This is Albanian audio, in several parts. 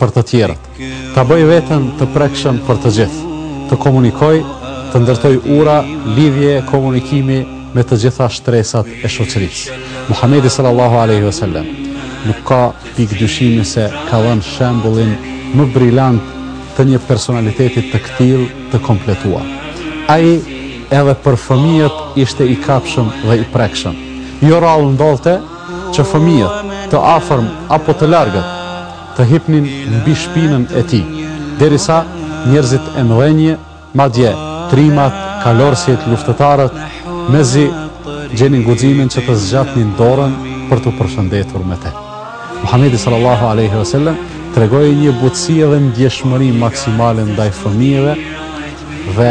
për të tjerët. Ta bëjë veten të prekshëm për të gjithë. Të komunikojë, të ndërtojë ura, lidhje komunikimi me të gjitha shtresat e shoqërisë. Muhamedi sallallahu alejhi ve sellem nuk ka pikë dyshimi se ka dhënë shembullin më brilant të një personaliteti të këtillë të kompletuar. Ai edhe për fëmijët ishte i kapshëm dhe i prekshëm. Jo rrallë ndodhte që fëmijët të afërm apo të largët të hipnin mbi shpinën e tij, derisa njerëzit e mëdhenj, madje trimat, kalorësit, luftëtarët, mezi gjenin guximin që të zgjatnin dorën për t'u përshëndetur me te. Muhamedi sallallahu alaihi wasallam tregoi një butësi dhe ndjeshmëri maksimale ndaj fëmijëve dhe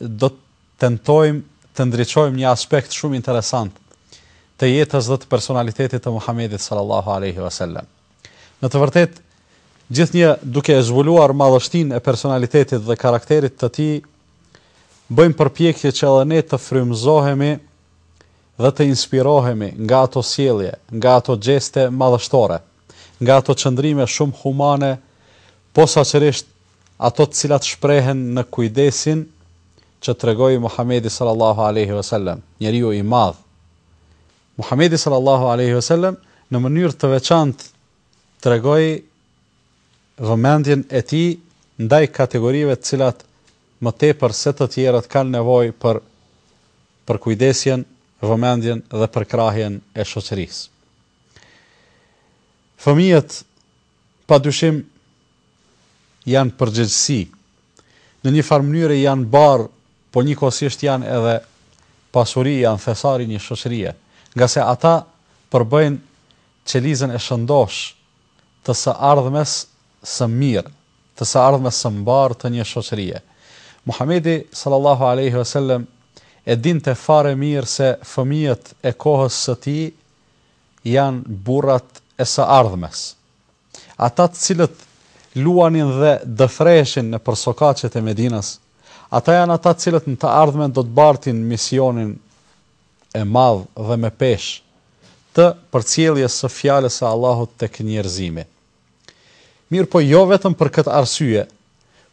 do të tentojmë të ndriçojmë një aspekt shumë interesant të jetës dhe të personalitetit të Muhamedit sallallahu alaihi wasallam. Në të vërtetë, gjithnjë duke e zbuluar madhështinë e personalitetit dhe karakterit të tij, bëjmë përpjekje që edhe ne të frymëzohemi dhe të inspirohemi nga ato sjellje, nga ato gjeste madhështore, nga ato qëndrime shumë humane, posaçërisht Ato të cilat shprehen në kujdesin që tregoi Muhamedi sallallahu alejhi ve sellem, njeriu i madh. Muhamedi sallallahu alejhi ve sellem në mënyrë të veçantë tregoi vëmendjen e tij ndaj kategorive të cilat më tepër se të tjerët kanë nevojë për përkujdesjen, vëmendjen dhe përkrahjen e shoqërisë. Fëmijët Padyshim janë përgjegjësi, në një farë mënyre janë barrë, por njëkohësisht janë edhe pasuri, janë thesari i një shoqërie, ngase ata përbëjnë qelizën e shëndoshë të së ardhmes së mirë, të së ardhmes së mbarë të një shoqërie. Muhamedi, sallallahu alejhi ve sellem, e dinte fare mirë se fëmijët e kohës së tij janë burrat e së ardhmes. Ata të cilët luanin dhe dëfreheshin nëpër sokaqet e Medinës, ata janë ata të cilët në të ardhmen do të bartin misionin e madh dhe me peshë të përcjelljes së fjalës së Allahut tek njerëzimi. Mirëpo jo vetëm për këtë arsye,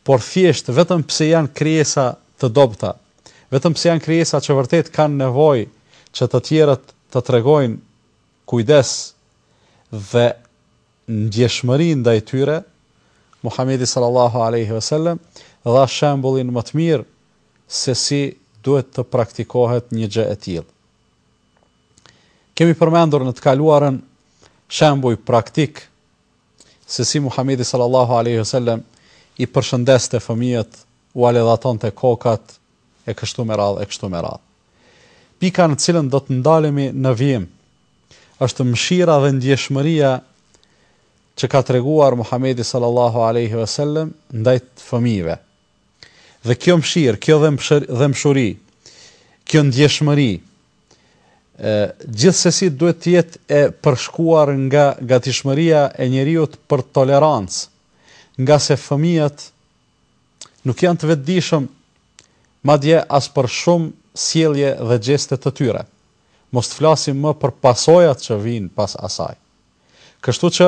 por thjesht vetëm pse janë krijesa të dobëta, vetëm pse janë krijesa që vërtet kanë nevojë që të tjerët të tregojnë kujdes dhe ndjeshmëri ndaj tyre, Muhamedi sallallahu alejhi ve sellem dha shembullin më të mirë se si duhet të praktikohet një gjë e tillë. Kemi përmendur në të kaluarën shembuj praktik se si Muhamedi sallallahu alaihi wasallam i përshëndeste fëmijët, ua ledhatonte kokat e kështu me radhë e kështu me radhë. Pika në cilën do të ndalemi në vijim është mëshira dhe ndjeshmëria që ka treguar Muhamedi sallallahu alaihi wasallam ndaj fëmijëve. Dhe kjo mëshirë, kjo dhembshuri, kjo ndjeshmëri, gjithsesi duhet të jetë e përshkuar nga gatishmëria e njeriut për tolerancë, ngase fëmijët nuk janë të vetëdijshëm madje as për shumë sjellje dhe gjeste të tyre, mos të flasim më për pasojat që vijnë pas asaj. Kështu që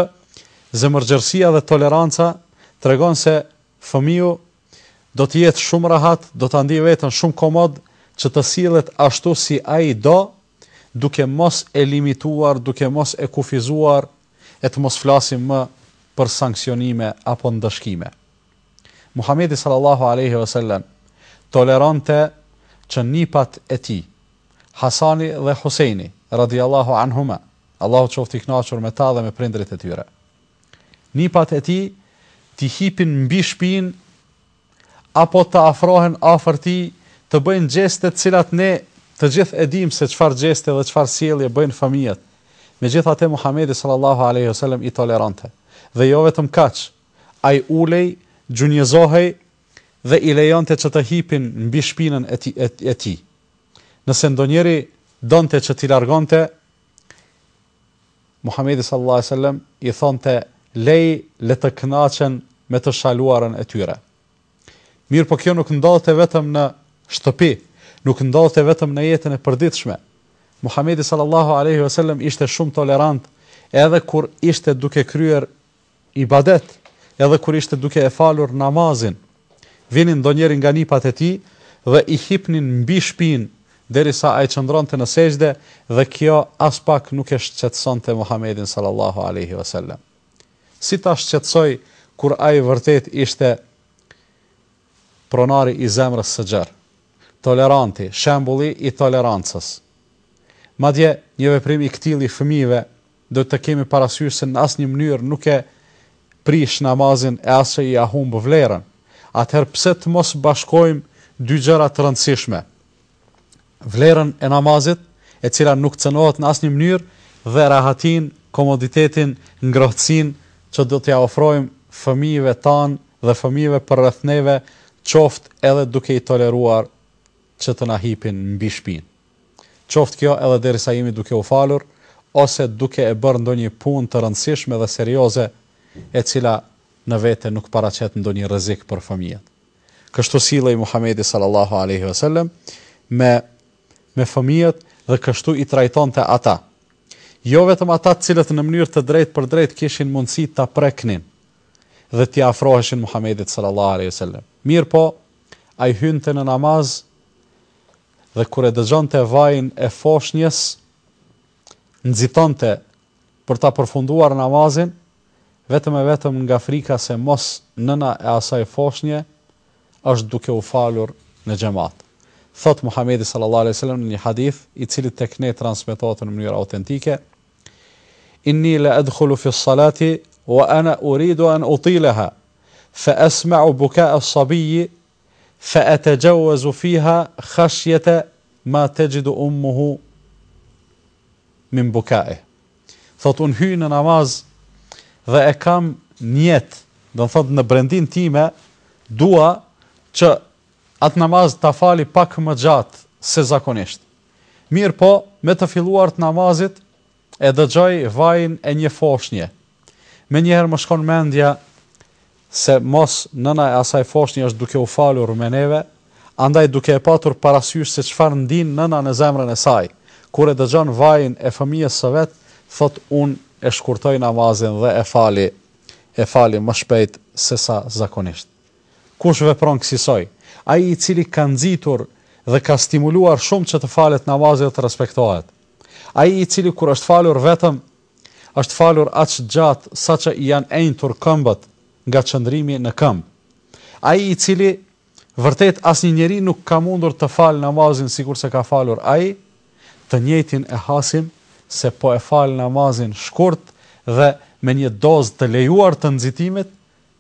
zemërgjerësia dhe toleranca tregon se fëmiu do të jetë shumë rahat, do ta ndijë veten shumë komod që të sillet ashtu si ai do, duke mos e limituar, duke mos e kufizuar e të mos flasim më për sanksionime apo ndëshkime. Muhamedi sallallahu alejhi ve sellem toleronte që nipat e tij, Hasani dhe Huseini, radiallahu anhuma, Allahu qoftë i kënaqur me ta dhe me prindërit e tyre. Nipat e tij t'i hipin mbi shpinë apo të afrohen afër tij, të bëjnë gjeste të cilat ne të gjithë e dimë se çfarë gjeste dhe çfarë sjellje bëjnë fëmijët. Megjithatë Muhamedi sallallahu alejhi ve sellem i toleronte. Dhe jo vetëm kaq, ai ulej, gjunjëzohej dhe i lejonte që të hipin mbi shpinën e tij. Nëse ndonjëri donte që t'i largonte, Muhamedi sallallahu alaihi wasallam i thonte lëri le të kënaqen me të shaluarën e tyre. Mirëpo kjo nuk ndodhte vetëm në shtëpi, nuk ndodhte vetëm në jetën e përditshme. Muhamedi sallallahu alaihi wasallam ishte shumë tolerant edhe kur ishte duke kryer ibadet, edhe kur ishte duke e falur namazin, vinin ndonjëri nga nipat e tij dhe i hipnin mbi shpinë derisa ai qëndronte në sexhde dhe kjo aspak nuk e shqetësonte Muhamedin sallallahu alejhi ve sellem. Si ta shqetësojë kur ai vërtet ishte pronari i zemrës së gjerë, toleranti, shembulli i tolerancës. Madje një veprim i këtillë i fëmijëve Duhet të kemi parasysh se në asnjë mënyrë nuk e prish namazin e as që ia humb vlerën. Atëherë pse të mos bashkojmë dy gjëra të rëndësishme, vlerën e namazit, e cila nuk cënohet në asnjë mënyrë dhe rahatinë, komoditetin, ngrohtësinë që do t'ia ofrojmë fëmijëve tanë dhe fëmijëve përreth neve, qoftë edhe duke i toleruar që të na hipin mbi shpinë. Qoftë kjo edhe derisa jemi duke u falur ose duke e bërë ndonjë punë të rëndësishme dhe serioze e cila në vete nuk paraqet ndonjë rrezik për fëmijët. Kështu sillej Muhamedi sallallahu alejhi ve sellem me me fëmijët dhe kështu i trajtonte ata. Jo vetëm ata të cilët në mënyrë të drejtpërdrejtë kishin mundësi ta preknin dhe t'i afroheshin Muhamedit sallallahu alejhi ve sellem. Mirëpo, ai hynte në namaz dhe kur e dëgjonte vajin e foshnjës, nxitonte për ta përfunduar namazin, vetëm e vetëm nga frika se mos nëna e asaj foshnje është duke u falur në xhamat. Thotë Muhamedi sallallahu alejhi ve sellem në një hadith, i cili tek ne transmetohet në mënyrë autentike, Inni la adkhulu fi s-salati wa ana uridu an utilaha, fa asma'u buka'a s-sabiyyi Fe etejawwazu fiha khashyete ma tejidu ummuhu min buka'i. Thotë unë hyj në namaz dhe e kam nijet, do të thotë në brendinë time dua që atë namaz ta fali pak më gjatë se zakonisht. Mirëpo, me të filluar të namazit E dëgjoj vajin e një foshnje. Menjëherë më shkon mendja se mos nëna e asaj foshnje është duke u falur me neve, andaj duke e patur parasysh se çfarë ndin nëna në zemrën e saj, kur e dëgjon vajin e fëmijës së vet, thotë unë e shkurtoj namazin dhe e fali, e fali më shpejt sesa zakonisht. Kush vepron kësisoj? Ai i cili ka nxitur dhe ka stimuluar shumë që të falet namazi dhe të respektohet. Ai i cili kur është falur vetëm, është falur aq gjatë saqë i janë enjtur këmbët nga qëndrimi në këmbë. Ai i cili, vërtet asnjë njeri nuk ka mundur të falë namazin sikurse ka falur ai, të njëjtin e hasim se po e falë namazin shkurt dhe me një dozë të lejuar të nxitimit,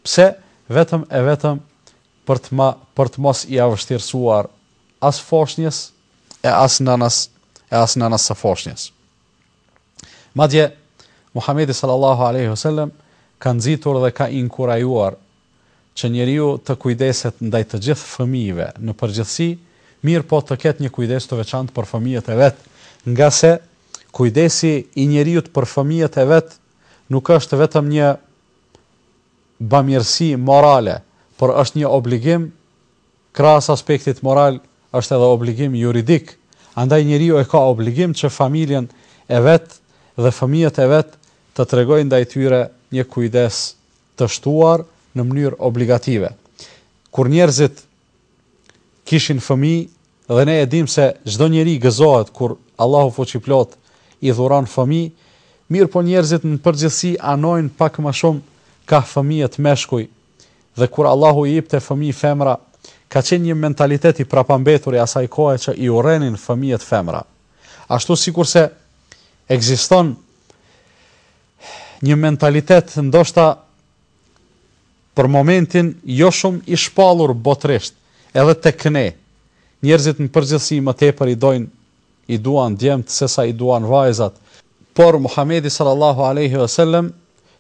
pse, vetëm e vetëm për të ma për të mos ia vështirësuar as foshnjës e as nënës e as nënës së foshnjës. Madje Muhamedi sallallahu alaihi wasallam ka nxitur dhe ka inkurajuar që njeriu të kujdeset ndaj të gjithë fëmijëve në përgjithësi, mirëpo të ketë një kujdes të veçantë për fëmijët e vet, ngase kujdesi i njeriut për fëmijët e vet nuk është vetëm një bamirësi morale, por është një obligim Krahas aspektit moral, është edhe obligim juridik, andaj njeriu e ka obligim që familjen e vet dhe fëmijët e vet të tregojë ndaj tyre një kujdes të shtuar në mënyrë obligative. Kur njerëzit kishin fëmijë, dhe ne e dimë se çdo njeri gëzohet kur Allahu Fuqiplot i dhuron fëmijë, mirëpo njerëzit në përgjithësi anojnë pak më shumë kah fëmijët meshkuj dhe kur Allahu i ipte fëmijë femra, ka qenë një mentalitet i prapambetur i asaj kohe që i urrenin fëmijët femra. Ashtu sikurse ekziston një mentalitet ndoshta për momentin jo shumë i shpallur botërisht, edhe tek ne, njerëzit në përgjithësi më tepër i dojnë i duan djemtë sesa i duan vajzat, por Muhamedi sallallahu alejhi ve selem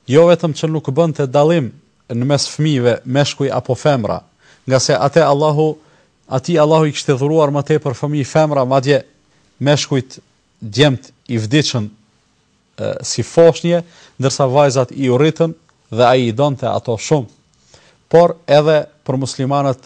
jo vetëm që nuk bënte dallim në mes fëmijëve meshkuj apo femra, ngase ate Allahu atij Allahu i kishte dhuruar më tepër fëmijë femra madje meshkujt djemtë i vdiqën si foshnje, ndërsa vajzat iu rritën dhe ai i donte ato shumë. Por edhe për muslimanët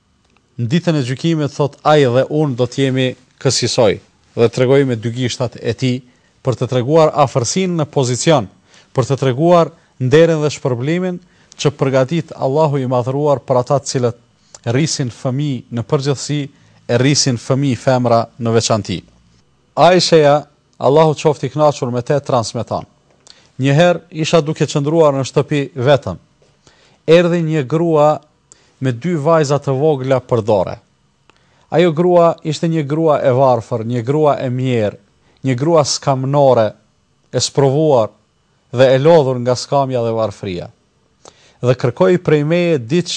Në ditën e gjykimit, thotë ai dhe unë do të jemi kësisoj dhe tregoi me dy gishtat e tij për të treguar afërsinë në pozicion, për të treguar nderin dhe shpërblimin që përgatit Allahu i Madhëruar për ata të cilët rrisin fëmijë në përgjithësi e rrisin fëmijë femra në veçanti. Aisheja, Allahu qoftë i kënaqur me te, transmeton, Një herë isha duke qëndruar në shtëpi vetëm. Erdhi një grua me dy vajza të vogla për dore. Ajo grua ishte një grua e varfër, një grua e mjerë, një grua skamnore, e sprovuar dhe e lodhur nga skamja dhe varfëria. Dhe kërkoi prej meje diç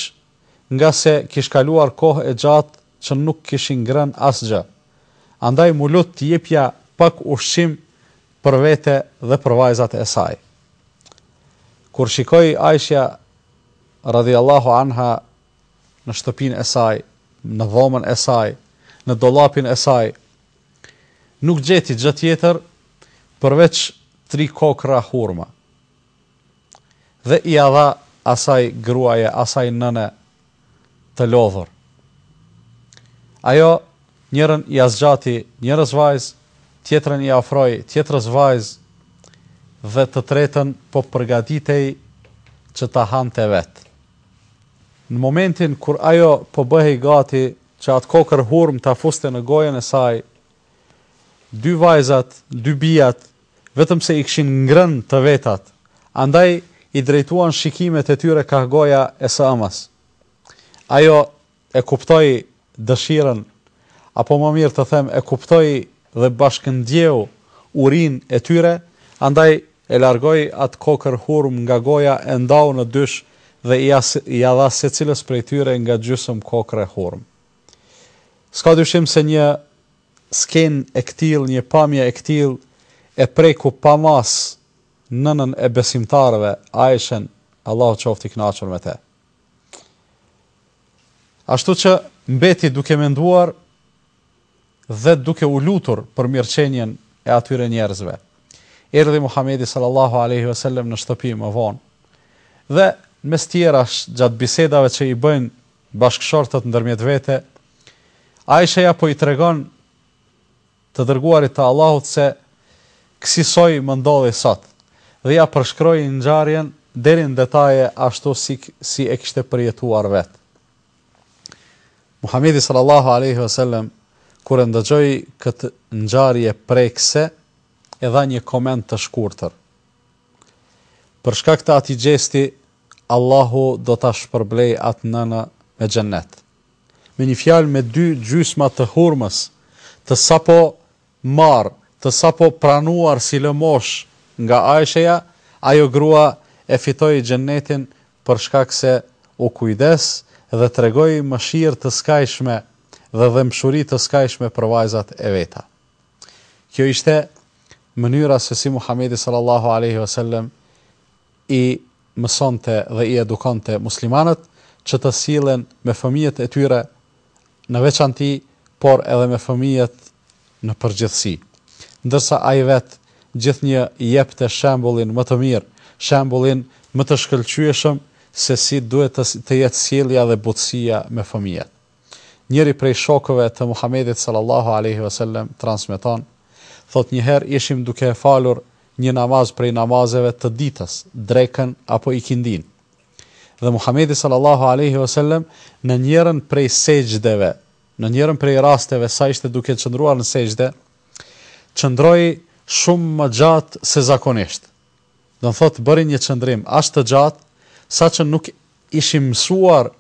ngase kish kaluar kohë e gjatë që nuk kishin ngrënë asgjë. Andaj m'u lut t'i jepja pak ushqim për vete dhe për vajzat e saj. Kur shikoi Aishja radhiyallahu anha, në shtëpinë e saj, në dhomën e saj, në dollapin e saj, nuk gjeti gjë tjetër përveç tri kokrra hurma. Dhe ia dha asaj gruaje, asaj nëne të lodhur. Ajo Njërën ia zgjati njërës vajzë, tjetrën ia ofroi tjetrës vajzë dhe të tretën po përgatitej që ta hante vetë. Në momentin kur ajo po bëhej gati që atë kokërr hurmë ta fuste në gojën e saj, dy vajzat, dy bijat, vetëm se i kishin ngrënë të vetat, andaj i drejtuan shikimet e tyre kah goja e së ëmës. Ajo E kuptoi dëshirën, apo më mirë të them e kuptoi dhe bashkëndjeu urinë e tyre, andaj e largoi atë kokërr hurmë nga goja e ndau në dysh dhe ia dha secilës prej tyre nga gjysëm kokrre hurmë. S'ka dyshim se një skenë e këtillë, një pamje e këtillë e preku pa masë nënën e besimtarëve, Ajshen, Allahu qoftë i kënaqur me të. Ashtu që mbeti duke menduar dhe duke u lutur për mirëqenien e atyre njerëzve. Erdhi Muhamedi sallallahu alaihi wasallam në shtëpi më vonë. Dhe mes tjera gjatë bisedave që i bëjnë bashkëshortët ndërmjet vete, Aisheja po i tregon të Dërguarit të Allahut se kësisoj më ndodhi sot, dhe ia përshkroi ngjarjen deri në detaje ashtu si e kishte përjetuar vetë. Muhamedi sallallahu alejhi ve sellem kur e ndëgjoi këtë ngjarje prekëse, e dha një koment të shkurtër. Për shkak të atij gjesti, Allahu do ta shpërblejë atë nënë me xhennet. Me një fjalë me dy gjysma të hurmës të sapo marrë, të sapo pranuar si lëmoshë nga Ajsheja, ajo grua e fitoi xhennetin për shkak se u kujdes dhe tregoi mëshirë të skajshme dhe dhembshuri të skajshme për vajzat e veta. Kjo ishte mënyra se si Muhamedi sallallahu alejhi ve sellem i mësonte dhe i edukonte muslimanët që të sillen me fëmijët e tyre në veçanti, por edhe me fëmijët në përgjithësi. Ndërsa ai vet gjithnjë jepte shembullin më të mirë, shembullin më të shkëlqyeshëm se si duhet të jetë sjellja dhe butësia me fëmijët. Njëri prej shokëve të Muhamedit sallallahu alejhi ve sellem transmeton, thotë një herë ishim duke e falur një namaz prej namazeve të ditës, drekën apo ikindinë. Dhe Muhamedi sallallahu alejhi ve sellem në njërën prej sexhdeve, në njërën prej rasteve sa ishte duke qëndruar në sexhde, qëndroi shumë më gjatë se zakonisht. Do të thotë bëri një qëndrim aq të gjatë saqë nuk ishim mësuar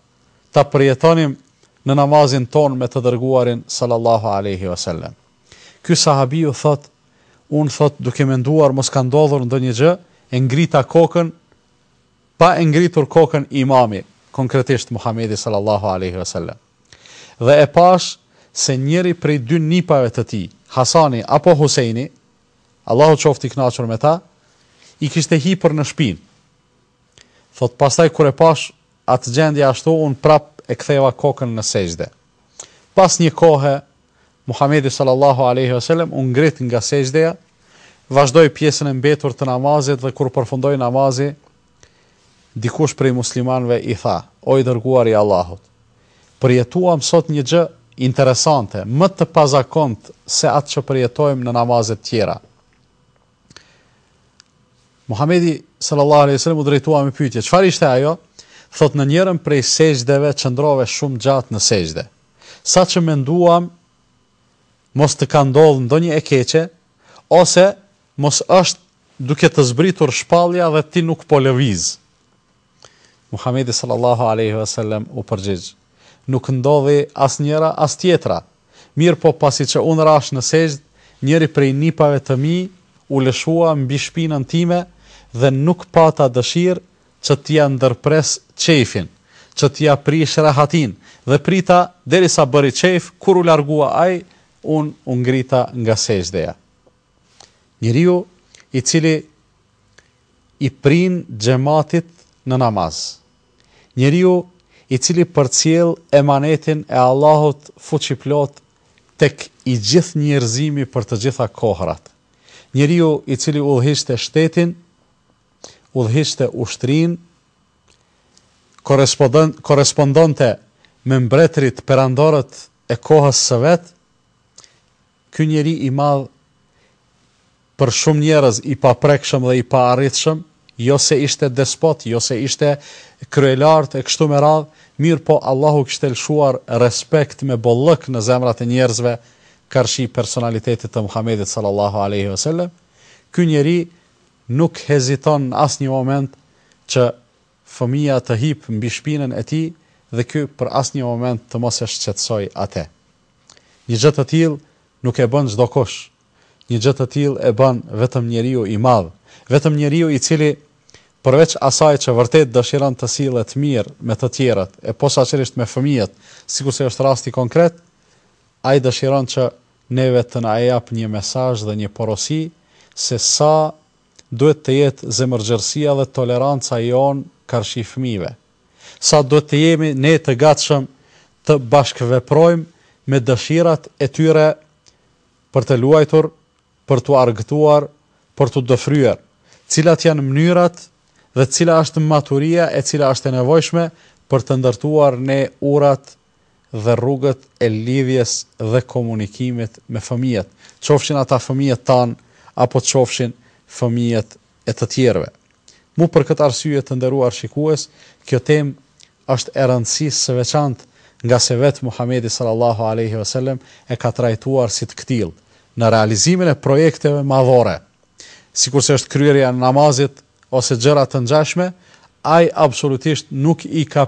ta përjetonim në namazin tonë me të Dërguarin sallallahu alejhi ve sellem. Ky sahabiu thotë, Unë thotë duke menduar mos ka ndodhur ndonjë gjë, e ngrita kokën pa e ngritur kokën imami, konkretisht Muhamedi sallallahu alejhi ve sellem. Dhe e pash se njëri prej dy nipave të tij, Hasani apo Huseini, Allahu qoftë i kënaqur me ta, i kishte hipur në shpinë. Thot pastaj kur e pash Atë gjendje ashtu unë prap e ktheva kokën në sexhde. Pas një kohe, Muhamedi sallallahu alejhi ve selem u ngrit nga sexhdeja, vazhdoi pjesën e mbetur të namazit dhe kur përfundoi namazi, dikush prej muslimanëve i tha, O i Dërguari i Allahut! Përjetuam sot një gjë interesante, më të pazakontë se atë që përjetojmë në namazet tjera. Muhamedi sallallahu alaihi wasallam u drejtua me pyetje. Çfarë ishte ajo? Thotë në njërën prej sexhdeve qëndrove shumë gjatë në sexhde. Sa që menduam mos të ka ndodhur ndonjë e keqe ose mos është duke të zbritur shpallja dhe ti nuk po lëviz. Muhamedi sallallahu alejhi ve sellem u përgjigj, Nuk ndodhi as njëra as tjetra, mirëpo pasi që unë rashë në sexhde, njëri prej nipave të mi u lëshua mbi shpinën time dhe nuk pata dëshirë që t'ia ndërpres qejfin, që t'ia prish rehatinë, dhe prita derisa bëri qejf, kur u largua ai, unë u ngrita nga sexhdeja. Njeriu i cili i prin xhematit në namaz, njeriu i cili përcjell emanetin e Allahut fuqiplotë tek i gjithë njerëzimi për të gjitha kohërat, njeriu i cili udhëhiqte shtetin, udhëhiqte ushtrinë, korrespondonte me mbretërit perandorët e kohës së vet, Ky njeri i madh për shumë njerëz i paprekshëm dhe i paarritshëm, jo se ishte despot, jo se ishte kryelartë e kështu me radhë, mirëpo Allahu kishte lëshuar respekt me bollëk në zemrat e njerëzve karshi personalitetit të Muhamedit sallallahu alejhi ve sellem, ky njeri nuk heziton në asnjë moment që fëmija të hipë mbi shpinën e tij dhe ky për asnjë moment të mos e shqetësojë ate. Një gjë të tillë nuk e bën çdokush. Një gjë të tillë e bën vetëm njeriu i madh, vetëm njeriu i cili, përveç asaj që vërtet dëshiron të sillet mirë me të tjerët, e posaçërisht me fëmijët, sikurse është rasti konkret, ai dëshiron që neve të na japë një mesazh dhe një porosi se sa duhet të jetë zemërgjerësia dhe toleranca jonë karshi fëmijëve? Sa duhet të jemi ne të gatshëm të bashkëveprojmë me dëshirat e tyre për të luajtur, për t'u argëtuar, për t'u dëfryer? Cilat janë mënyrat dhe cila është maturia e cila është e nevojshme për të ndërtuar ne urat dhe rrugët e lidhjes dhe komunikimit me fëmijët, qofshin ata fëmijët tanë apo qofshin fëmijët e të tjerëve. Mu për këtë arsye të nderuar shikues, kjo temë është e rëndësisë së veçantë ngase vetë Muhamedi sallallahu alejhi ve selem e ka trajtuar si të këtillë, në realizimin e projekteve madhore, sikurse është kryerja e namazit, ose gjëra të ngjashme, ai absolutisht nuk i ka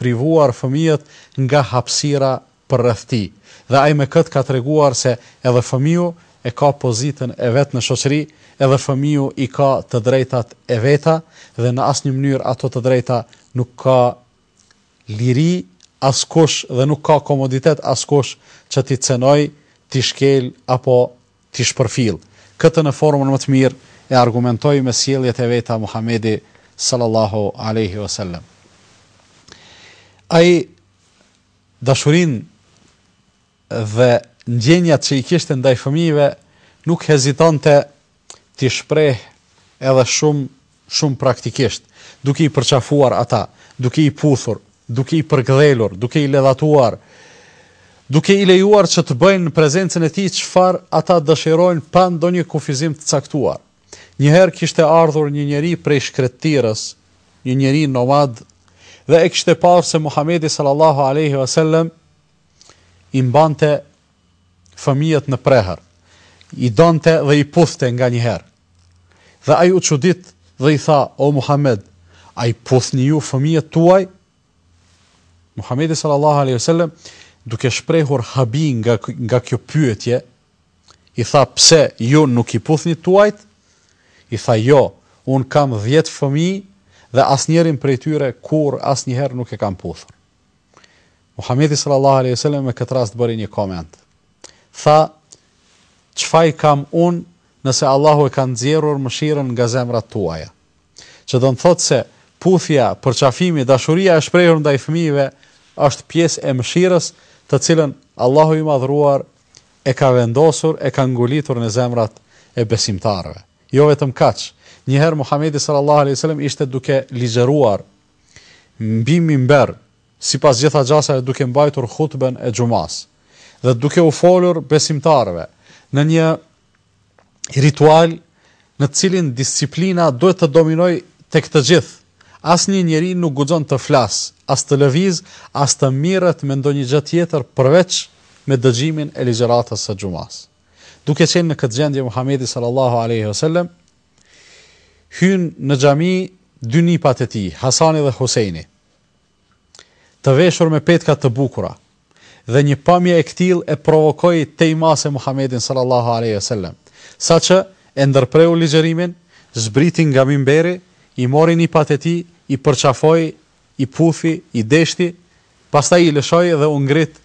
privuar fëmijët nga hapësira përreth tij dhe ai me këtë ka treguar se edhe fëmiu e ka pozitën e vet në shoqëri, edhe fëmiu i ka të drejtat e veta dhe në asnjë mënyrë ato të drejta nuk ka liri askush dhe nuk ka komoditet askush që t'i cenojë, t'i shkelë apo t'i shpërfillë. Këtë në formën më të mirë e argumentoi me sjelljet e veta Muhamedi sallallahu alejhi o selem. Ai dashurinë dhe ndjenjat që i kishte ndaj fëmijëve nuk hezitonte t'i shprehë edhe shumë shumë praktikisht, duke i përqafuar ata, duke i puthur, duke i përkdhelur, duke i ledhatuar, duke i lejuar që të bëjnë në prezencën e tij çfarë ata dëshirojnë pa ndonjë kufizim të caktuar. Një herë kishte ardhur një njeri prej shkretirës, një njeri nomad, dhe e kishte parë se Muhamedi sallallahu alejhi vesellem i mbante fëmijët në prehër, i donte dhe i puthte nganjëherë. Dhe ai u çudit dhe i tha, O Muhammed, a i puthni ju fëmijët tuaj? Muhammedi sallallahu alaihi wasallam duke shprehur habi nga nga kjo pyetje, i tha pse ju nuk i puthni tuajt? I tha jo, un kam 10 fëmijë dhe asnjërin prej tyre kurrë asnjëherë nuk e kam puthur. Muhamedi sallallahu alejhi ve sellem me këtë rast bëri një koment. Tha, ç'faj kam unë nëse Allahu e ka nxjerrur mëshirën nga zemrat tuaja. Që do të thotë se puthja, përqafimi, dashuria e shprehur ndaj fëmijëve është pjesë e mëshirës, të cilën Allahu i madhruar e ka vendosur, e ka ngulitur në zemrat e besimtarëve. Jo vetëm kaq, njëherë Muhamedi sallallahu alejhi ve sellem ishte duke ligjëruar mbi mimber, sipas gjitha gjasave duke mbajtur hutben e xhumasë dhe duke u folur besimtarëve në një ritual në të cilin disciplina duhet të dominojë tek të gjithë. Asnjë njeri nuk guxon të flasë, as të lëvizë, as të mirret me ndonjë gjë tjetër përveç me dëgjimin e ligjëratës së xhumasë. Duke qenë në këtë gjendje Muhamedi sallallahu alejhi ve sellem Hynë në xhami dy nipat e tij, Hasani dhe Huseini, të veshur me petka të bukura, dhe një pamje e këtillë e provokoi tej mase Muhamedin sallallahu alejhi ve sellem, saqë e ndërpreu ligjërimin, zbriti nga mimberi, i mori nipat e tij, i përqafoi, i puthi, i deshti, pastaj i lëshoi dhe u ngrit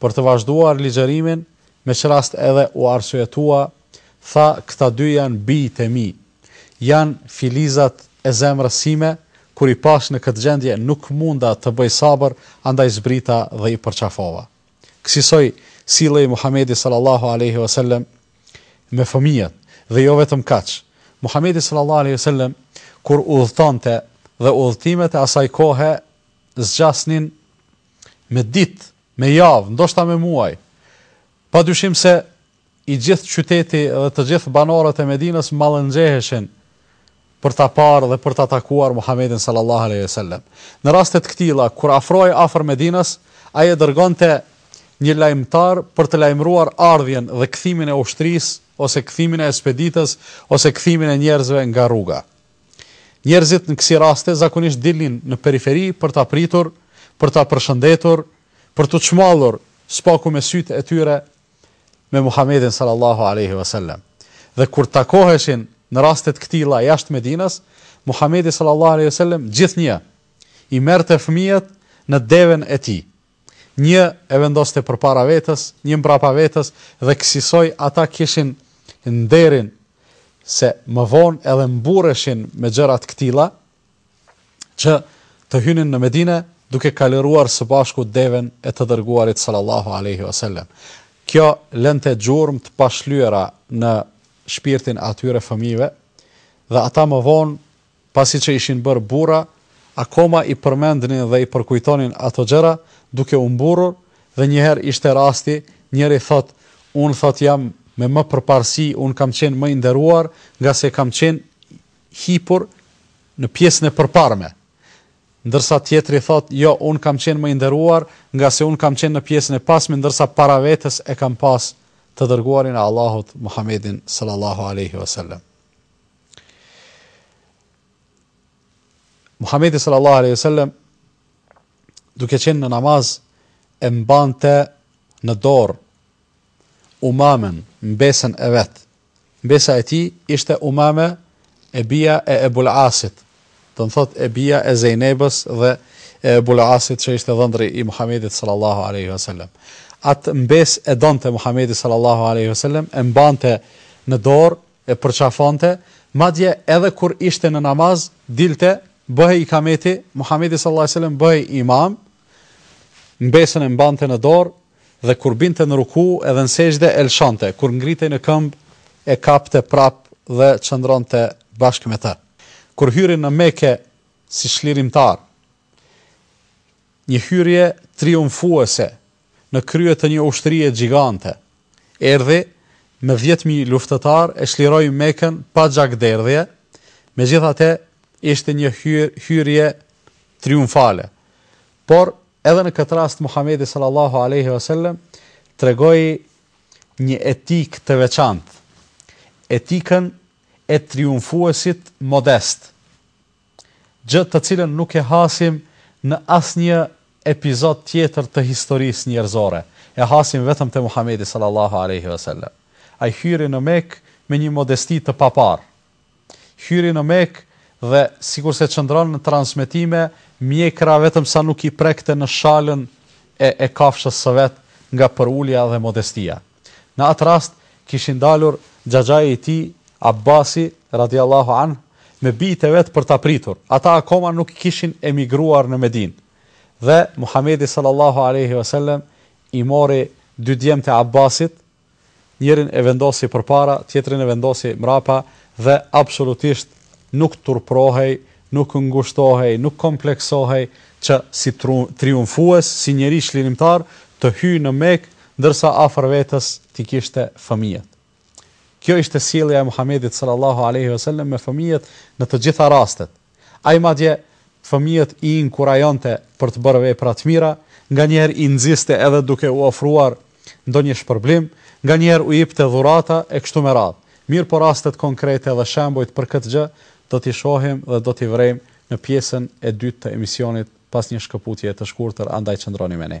Për të vazhduar ligjërimin, me ç'rast edhe u arsyetua, tha këta dy janë bijtë e mi. Janë filizat e zemrës sime, kur i pashë në këtë gjendje nuk munda të bëj sabër, andaj zbrita dhe i përqafova. Kësisoj sillej Muhamedi sallallahu alejhi ve sellem me fëmijët, dhe jo vetëm kaq. Muhamedi sallallahu alejhi ve sellem kur udhëtonte dhe udhëtimet e asaj kohe zgjasnin, me ditë, me javë, ndoshta me muaj. Padyshim se i gjithë qyteti dhe të gjithë banorët e Medinës mallëngjeheshin për ta parë dhe për ta takuar Muhamedin sallallahu alejhi ve sellem. Në raste të këtilla, kur afrohej afër Medinës, ai e dërgonte një lajmëtar për të lajmëruar ardhjen dhe kthimin e ushtrisë ose kthimin e espeditës ose kthimin e njerëzve nga rruga. Njerëzit në kësi raste zakonisht dilnin në periferi për ta pritur, për ta përshëndetur, për t'u çmallur së paku me sytë e tyre me Muhamedin sallallahu alejhi ve sellem. Dhe kur takoheshin në raste të këtilla jashtë Medinës, Muhamedi sallallahu alejhi ve sellem gjithnjë i merrte fëmijët në deven e tij, Një e vendoste përpara vetes, një mbrapa vetes dhe kësisoj ata kishin nderin se më vonë edhe mburreshin me gjëra të këtilla që të hynin në Medine duke kalëruar së bashku deven e të dërguarit sallallahu alaihi wasallam. Kjo lënte gjurmë të pashlyera në shpirtin e atyre fëmijëve dhe ata më vonë pasi që ishin bërë burra, akoma i përmendnin dhe i përkujtonin ato gjëra, duke u mburrur, dhe njëherë ishte rasti, njëri thotë, unë thotë jam me më përparësi, unë kam qenë më i nderuar, ngase kam qenë hipur në pjesën e përparme, ndërsa tjetri thotë, jo, unë kam qenë më i nderuar, ngase unë kam qenë në pjesën e pasme, ndërsa para vetes e kam pas Të Dërguarin e Allahut, Muhamedin, sallallahu alejhi ve sellem. Muhamedi sallallahu alaihi wasallam duke qenë në namaz e mbante në dorë Umamen mbesën e vet. Mbesa e tij ishte Umame e bija e Ebul Asit, do të thotë e bija e Zejnebës dhe e Ebul Asit që ishte dhëndri i Muhamedit sallallahu alaihi wasallam. Atë mbesë e donte Muhamedi sallallahu alaihi wasallam e mbante në dorë e përqafonte, madje edhe kur ishte në namaz, dilte, bëhej ikameti, Muhamedi sallallahu alaihi wasallam bëhej imam, mbesën e mbante në dorë dhe kur binte në ruku edhe në sexhde e lëshonte, kur ngritej në këmbë e kapte prap dhe qëndronte bashkë me të. Kur hyri në Mekë si çlirimtar, Një hyrje triumfuese në krye të një ushtërie gjigante. Erdhi me dhjetë mijë luftëtarë e çliroi Mekën pa gjakderdhje, megjithatë ishte një hyrje triumfale. Por edhe në këtë rast Muhamedi sallallahu alaihi wasallam tregoi një etikë të veçantë, etikën e triumfuesit modest. gjë të cilën nuk e hasim në asnjë epizod tjetër të historisë njerëzore, e hasim vetëm te Muhamedi sallallahu alejhi ve selem. Ai hyri në Mekë me një modesti të paparë. Hyri në Mekë dhe sikurse qëndron në transmetime, mjekra vetëm sa nuk i prekte në shalën e e kafshës së vet nga përulja dhe modestia. Në atë rast kishin dalur xhaxhai i tij, Abasi, radijallahu anh, me bijtë e vet për ta pritur. Ata akoma nuk kishin emigruar në Medinë. Dhe Muhamedi sallallahu alejhi ve sellem i mori dy djemtë e Abbasit, njërin e vendosi përpara, tjetrin e vendosi mrapa dhe absolutisht nuk turprohej Nuk ngushtohej, nuk kompleksohej që si triumfues, si njeri çlirimtar të hyjë në Mekë, ndërsa afër vetes t'i kishte fëmijët. Kjo ishte sjellja e Muhamedit sallallahu alejhi ve sellem me fëmijët në të gjitha rastet. Ai madje fëmijët i inkurajonte për të bërë vepra të mira, nganjëherë i nxiste edhe duke u ofruar ndonjë shpërblim, nganjëherë u ipte dhurata e kështu me radhë. Mirëpo rastet konkrete dhe shembujt për këtë gjë do t'i shohim dhe do t'i vrejmë në pjesën e dytë të emisionit pas një shkëputje të shkurtër andaj qëndroni me ne.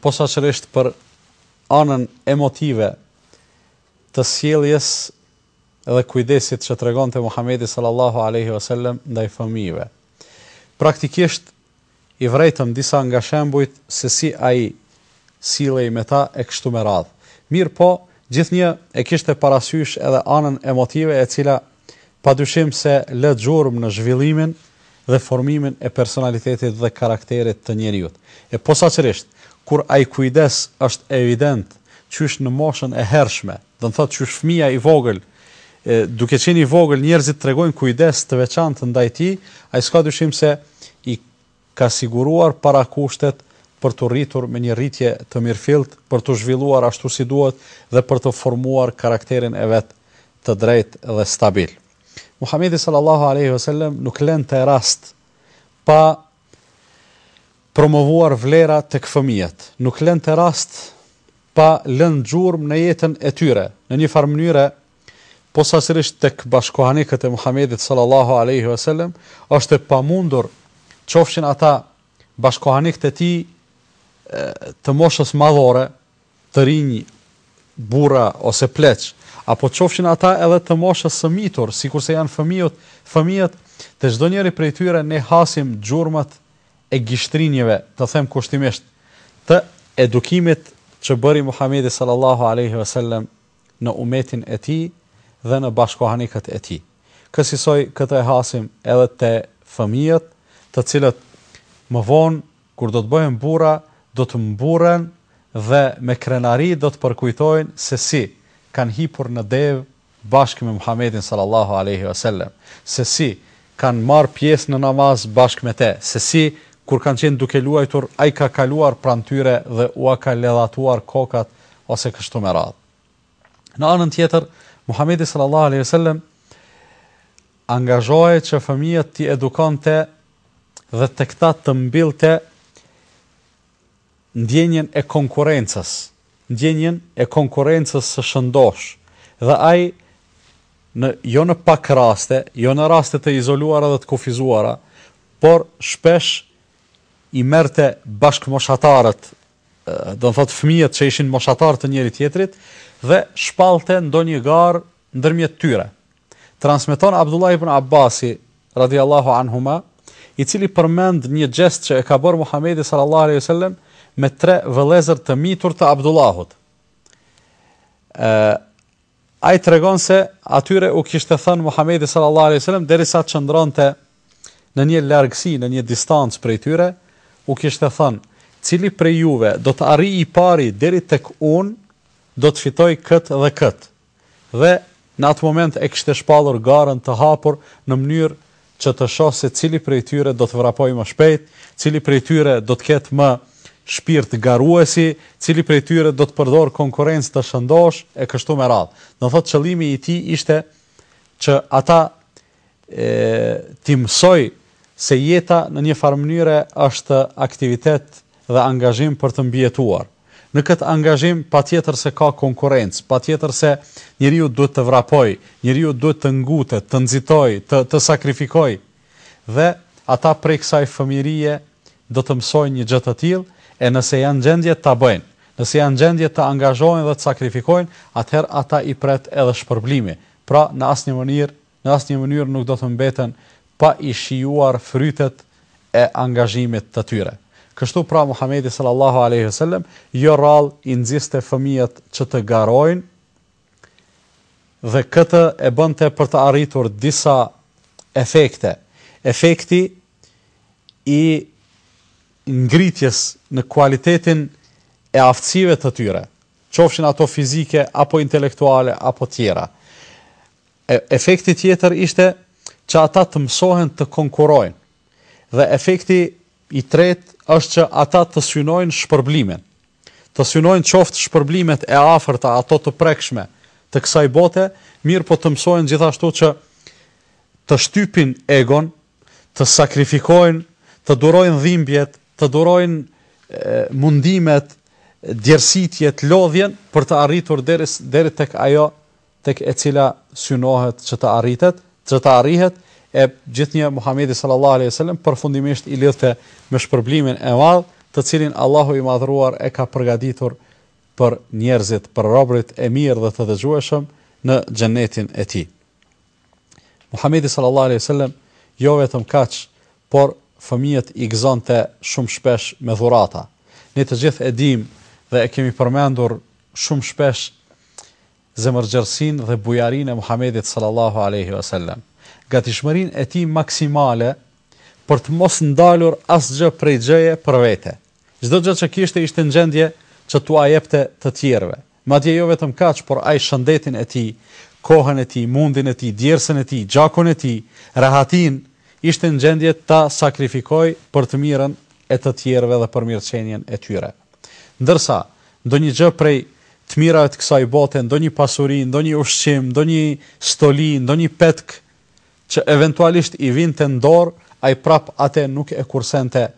posaçërisht për anën emotive të sjelljes dhe kujdesit që tregonte Muhamedi sallallahu alejhi ve sellem ndaj fëmijëve. Praktikisht i vërejtëm disa nga shembujt se si ai sillej me ta e kështu me radhë. Mirëpo, gjithnjë e kishte parasysh edhe anën emotive e cila padyshim se lë gjurmë në zhvillimin dhe formimin e personalitetit dhe karakterit të njeriut. E posaçërisht, kur ai kujdes është evident qysh në moshën e hershme, do të thotë qysh fëmija i vogël, duke qenë i vogël njerëzit tregojnë kujdes të veçantë ndaj tij, ai s'ka dyshim se i ka siguruar parakushtet për t'u rritur me një rritje të mirëfilltë, për t'u zhvilluar ashtu si duhet dhe për të formuar karakterin e vet të drejtë dhe stabil. Muhamedi sallallahu alejhi ve sellem nuk lente rast pa promovuar vlera tek fëmijët, nuk lente rast pa lënë gjurmë në jetën e tyre. Në një farë mënyre, Posaçërisht tek bashkohanikët e Muhamedit sallallahu alejhi ve sellem është e pamundur qofshin ata bashkohanikë të tij të moshës madhore, të rinj burra ose pleq, apo qofshin ata edhe të moshës së mitur, sikurse janë fëmijët, fëmijët te çdonjëri prej tyre ne hasim gjurmët e gishtërinjve, të them kushtimisht, të edukimit që bëri Muhamedi sallallahu alejhi ve sellem në umetin e tij dhe në bashkohanikët e tij. Kësisoj këtë e hasim edhe te fëmijët, të cilët më vonë kur do të bëhen burra do të mburren dhe me krenari do të përkujtojnë se si kanë hipur në deve bashkë me Muhamedin sallallahu alejhi ve sellem, se si kanë marrë pjesë në namaz bashkë me te, se si kur kanë qenë duke luajtur ai ka kaluar pranë tyre dhe ua ka ledhatuar kokat ose kështu me radhë. Në anën tjetër, Muhamedi sallallahu alaihi wasallam angazhohej që fëmijët t'i edukonte dhe te këta të mbillte ndjenjën e konkurrencës, ndjenjën e konkurrencës së shëndoshë. Dhe ai në jo në pak raste, jo në raste të izoluara dhe të kufizuara, por shpesh i merrte bashkëmoshatarët do të thotë fëmijët që ishin moshatarë të njëri-tjetrit dhe shpallte ndonjë garë ndërmjet tyre. Transmeton Abdullah ibn Abbasi radiallahu anhuma, i cili përmend një gjest që e ka bërë Muhamedi sallallahu alaihi wasallam me tre vëllezër të mitur të Abdullahut. Ë, Ai tregon se atyre u kishte thënë Muhamedi sallallahu alejhi ve sellem derisa qëndronte në një largësi, në një distancë prej tyre, u kishte thënë, Cili prej juve do të arrijë i pari deri tek unë, do të fitojë këtë dhe këtë. Dhe në atë moment e kishte shpallur garën të hapur në mënyrë që të shohë se cili prej tyre do të vrapojë më shpejt, cili prej tyre do të ketë më shpirt garuesi, cili prej tyre do të përdorë konkurrencë të shëndoshë e kështu me radhë. Do të thotë qëllimi i tij ishte që ata t'i mësojë se jeta në një farë mënyre është aktivitet dhe angazhim për të mbijetuar. Në këtë angazhim patjetër se ka konkurrencë, patjetër se njeriu duhet të vrapojë, njeriu duhet të ngutet, të nxitojë, të të sakrifikojë. Dhe ata prej kësaj fëmijërie do të mësojnë një gjë të tillë, e nëse janë në gjendje ta bëjnë, nëse janë në gjendje të angazhohen dhe të sakrifikojnë, atëherë ata i pret edhe shpërblimi. Pra, në asnjë mënyrë në asnjë mënyrë nuk do të mbeten pa i shijuar frytet e angazhimit të tyre. Kështu pra Muhamedi sallallahu alejhi ve sellem jo rrallë i nxiste fëmijët që të garojnë dhe këtë e bënte për të arritur disa efekte. Efekti i ngritjes në kualitetin e aftësive të tyre, qofshin ato fizike apo intelektuale apo tjera. E, efekti tjetër ishte që ata të mësohen të konkurrojnë. Dhe efekti i tretë është që ata të synojnë shpërblimin. Të synojnë qoftë shpërblimet e afërta, ato të prekshme të kësaj bote, mirëpo të mësohen gjithashtu që të shtypin egon, të sakrifikojnë, të durojnë dhimbjet, të durojnë mundimet, djersitjet, lodhjen për të arritur deri tek ajo tek e cila synohet që të arritet, që të arrihet, e gjithnjë Muhamedi sallallahu alejhi wasallam përfundimisht i lidhte me shpërblimin e madh, të cilin Allahu i madhruar e ka përgatitur për njerëzit, për robërit e mirë dhe të dëgjueshëm në xhennetin e tij. Muhamedi sallallahu alejhi wasallam jo vetëm kaq, por fëmijët i gëzonte shumë shpesh me dhurata. Ne të gjithë e dimë dhe e kemi përmendur shumë shpesh zemërgjerësinë dhe bujarinë e Muhamedit sallallahu alejhi ve sellem, gatishmërinë e tij maksimale për të mos ndalur asgjë prej gjëje për vete. Çdo gjë që kishte ishte në gjendje që t'ua jepte të tjerëve. Madje jo vetëm kaq, por ai shëndetin e tij, kohën e tij, mundin e tij, djersën e tij, gjakun e tij, rahatinë, ishte në gjendje ta sakrifikojë për të mirën e të tjerëve dhe për mirëqenien e tyre. Ndërsa, ndonjë gjë prej të mirave të kësaj bote, ndonjë pasuri, ndonjë ushqim, ndonjë stoli, ndonjë petk, që eventualisht i vinte në dorë, ai prapë ate nuk e kursente,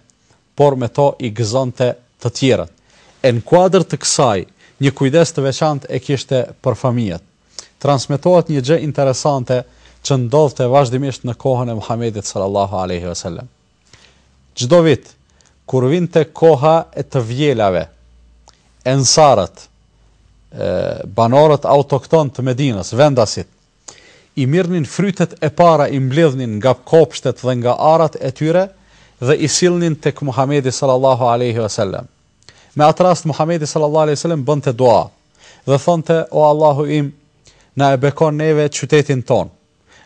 por me to i gëzonte të tjerët. E në kuadër të kësaj, një kujdes të veçantë e kishte për fëmijët. Transmetohet një gjë interesante që ndodhte vazhdimisht në kohën e Muhamedit sallallahu alejhi ve sellem. Çdo vit, kur vinte koha e të vjelave, ensarët, banorët autoktonë të Medinës, vendasit, i mirrnin frytet e para i mbledhnin nga kopshtet dhe nga arat e tyre dhe i sillnin tek Muhamedi sallallahu alejhi ve sellem. Me atë rast Muhamedi sallallahu alejhi ve sellem bënte dua dhe thonte o Allahu im na e beko neve qytetin tonë.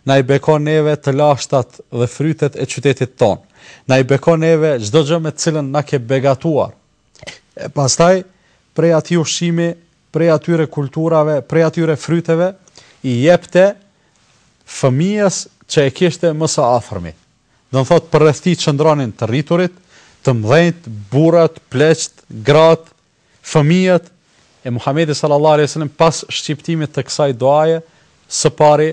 Na i beko neve të lashtat dhe frytet e qytetit tonë. Na i beko neve çdo gjë me të cilën na ke begatuar. E pastaj, prej atij ushqimi, prej atyre kulturave, prej atyre fryteve, i jepte fëmijës që e kishte më së afërmi. Domethënë përreth tij qëndronin të rriturit, të mëdhenjtë, burrat, pleqtë, gratë, fëmijët, e Muhamedi sallallahu alejhi ve sellem pas shqiptimit të kësaj duaje së pari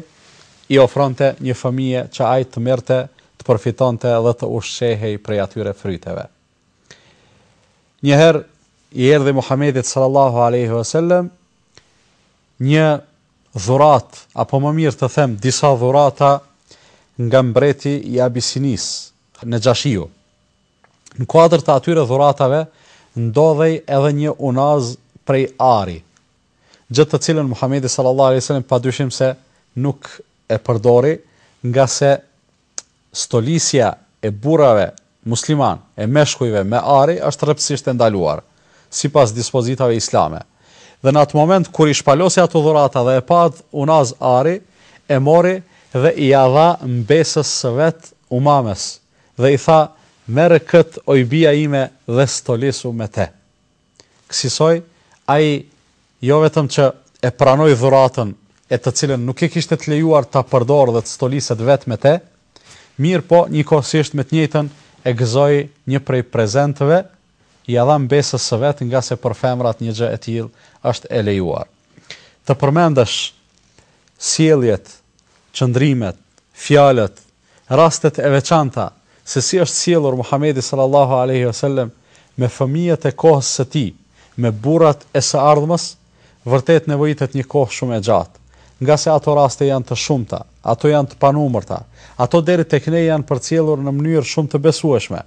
i ofronte një fëmije që ai të merrte të përfitonte dhe të ushqehej prej atyre fryteve një herë i erdhi Muhamedit sallallahu alejhi ve sellem një dhuratë apo më mirë të them disa dhurata nga mbreti i Abisinisë, Nexhashiu Në kuadër të atyre dhuratave ndodhej edhe një unazë prej ari, gjë të cilën Muhamedi sallallahu alejhi ve sellem padyshim se nuk e përdori, ngase stolisja e burrave muslimanë, e meshkujve me ari është rreptësisht e ndaluar, sipas dispozitave islame. Dhe në atë moment kur i shpalosi ato dhurata dhe e pa atë unazë ari, e mori dhe ia dha mbesës së vet Umames, Dhe i tha, Merre këtë, oj bija ime, dhe stolisu me te. Kësisoj, ai jo vetëm që e pranoi dhuratën e të cilën nuk e kishte të lejuar ta përdorë dhe të stoliset vetë me te, mirëpo njëkohësisht me të njëjtën e gëzoi një prej prezentëve, ia dha mbesës së vet ngase për femrat një gjë e tillë është e lejuar. Të përmendësh sjelljet, qëndrimet, fjalët Rastet e veçanta se si është sjellur Muhamedi sallallahu alejhi ve sellem me fëmijët e kohës së tij, me burrat e së ardhmës, vërtet nevojitet një kohë shumë e gjatë, ngase ato raste janë të shumta, ato janë të panumërta, ato deri tek ne janë përcjellur në mënyrë shumë të besueshme.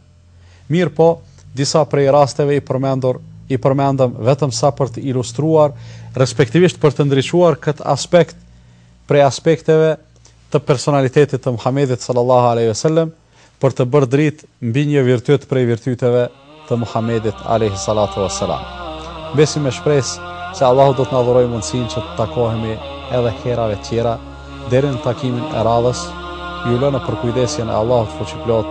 Mirëpo, disa prej rasteve i përmendur i përmendëm vetëm sa për të ilustruar, respektivisht për të ndriçuar këtë aspekt prej aspekteve të personalitetit të Muhamedit sallallahu alejhi ve sellem për të bërë dritë mbi një virtyt prej virtyteve të Muhamedit alejhi salatu ve selam. Mbesim me shpresë se Allahu do të na dhurojë mundësinë që të takohemi edhe herave tjera deri në takimin e radhës. Ju lë në përkujdesjen e Allahut fuqiplot.